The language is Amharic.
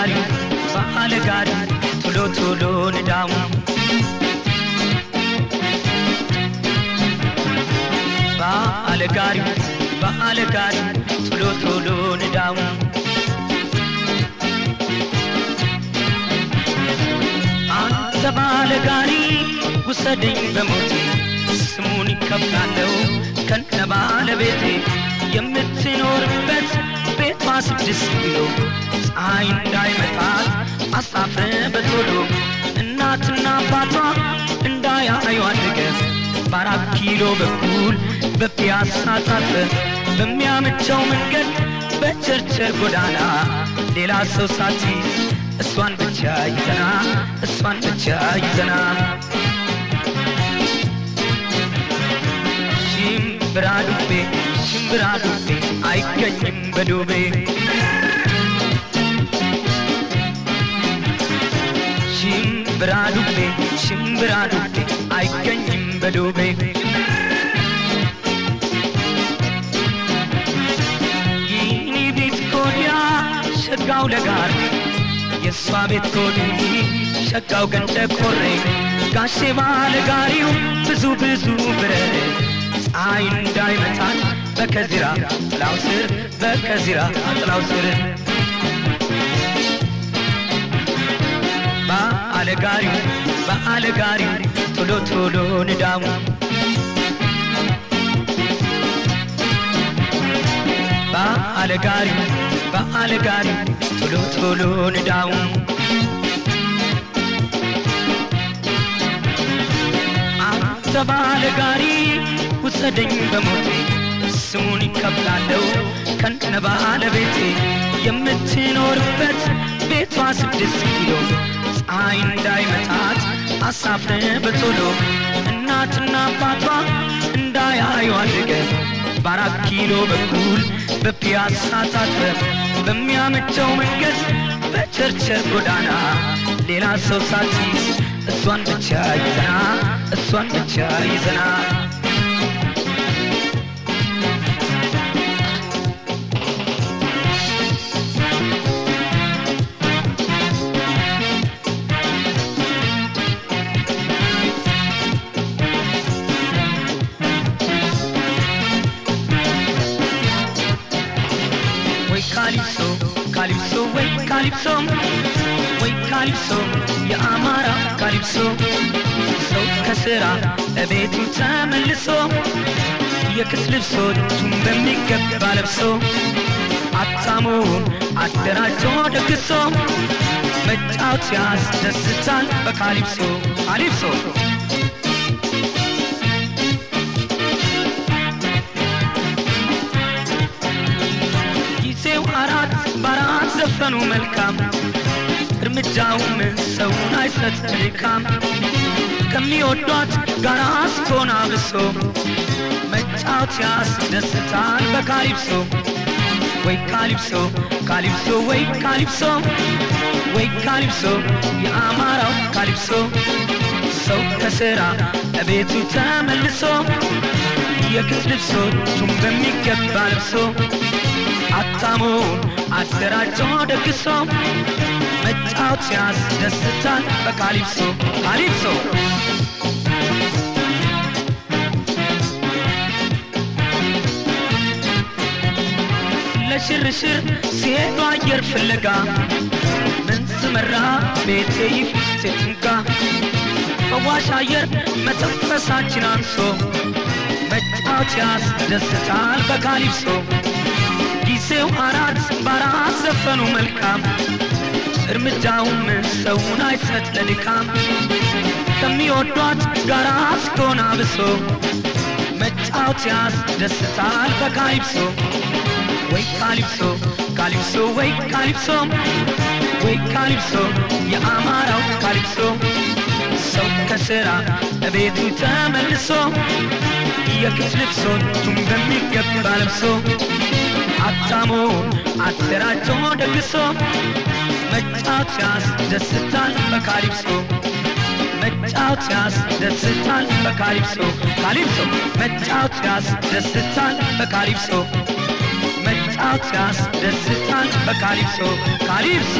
በአለ ጋሪ ቶሎ ቶሎ ንዳሙ። በአለ ጋሪ በአለ ጋሪ ቶሎ ቶሎ ንዳሙ። አንተ ባለ ጋሪ ውሰደኝ በሞቴ ስሙን ይከፍላለሁ ከነ ባለቤቴ። የምትኖርበት ቤቷ ስድስት ኪሎ ፀሐይ እንዳይመታት አሳፍረ በቶሎ እናትና አባቷ እንዳያዩ አድርገ በአራት ኪሎ በኩል በፒያሳ ታጥረ በሚያመቸው መንገድ በቸርቸር ጎዳና ሌላ ሰው ሳትይዝ እሷን ብቻ ይዘና እሷን ብቻ ይዘና። ሽምብራ ዱቤ ሽምብራ ዱቤ አይገኝም በዱቤ ሽምብራ ዱቤ ሽምብራ ዱቤ አይገኝም በዱቤ ይህኒ ቤት ኮዲያ ሸጋው ለጋር የእሷ ቤት ኮዲ ሸጋው ገንደ ኮሬ ጋሼ ባለ ጋሪው ብዙ ብዙ ብረት ፀሐይ እንዳይመታን በከዚራ ጥላው ስር በከዚራ ጥላው ስር። በአለ ጋሪው በአለ ጋሪው ቶሎ ቶሎ ንዳሙ። በአለ ጋሪው በአለ ጋሪው ቶሎ ቶሎ ንዳሙ። አንተ ባለ ጋሪ ውሰደኝ በሞቴ ስሙን ይከፍላለሁ ከነ ባለቤቴ የምትኖርበት ቤቷ ስድስት ኪሎ ፀሐይ እንዳይመታት አሳፍረ በቶሎ እናትና አባቷ እንዳያዩ አድርገ በአራት ኪሎ በኩል በፒያሳ ታጥረ በሚያመቸው መንገድ በቸርቸር ጎዳና ሌላ ሰው ሳትይዝ እሷን ብቻ ይዘና እሷን ብቻ ይዘና ካሊፕሶ ካሊፕሶ ወይ ካሊፕሶ ወይ ካሊፕሶ የአማራ ካሊፕሶ። ሰው ከስራ እቤቱ ተመልሶ የክት ልብሶቹን በሚገባ ለብሶ አታሞውን አደራጆ ደግሶ መጫወት ያስደስታል በካሊፕሶ ካሊፕሶ ዘፈኑ መልካም እርምጃውም ሰውን አይሰጥ ድካም። ከሚወዷት ጋር አስኮና ብሶ መጫወት ያስደስታል በካሊፕሶ። ወይ ካሊፕሶ ካሊፕሶ ወይ ካሊፕሶ ወይ ካሊፕሶ የአማራው ካሊፕሶ። ሰው ከስራ እቤቱ ተመልሶ የክት ልብሶቹን በሚገባ ለብሶ አታሞውን አደራጆ ደግሶ መጫወት ያስደስታል በካሊፕሶ ካሊፕሶ። ለሽርሽር ሲሄዱ አየር ፍለጋ ምን ስመራ ቤቴ ይፍቴ ትንጋ ፈዋሽ አየር መተንፈሳችን አንሶ መጫወት ያስደስታል። በካሊፕሶ ጊዜው አራት በአራት ዘፈኑ መልካም። እርምጃውም ሰውን አይሰጥ ለድካም ከሚወዷት ጋር አስኮና ብሶ መጫወት ያስደስታል በካሊፕሶ። ወይ ካሊፕሶ ካሊፕሶ ወይ ካሊፕሶ ወይ ካሊፕሶ የአማራው ካሊፕሶ። ሰው ከስራ እቤቱ ተመልሶ የክት ልብሶቹን በሚገባ ለብሶ አታሞውን አደራጆ ደግሶ መጫወት ያስደስታል በካሊፕሶ። መጫወት ያስደስታል በካሊፕሶ። ካሊፕሶ መጫወት ያስደስታል በካሊፕሶ። መጫወት ያስደስታል በካሊፕሶ። ካሊፕሶ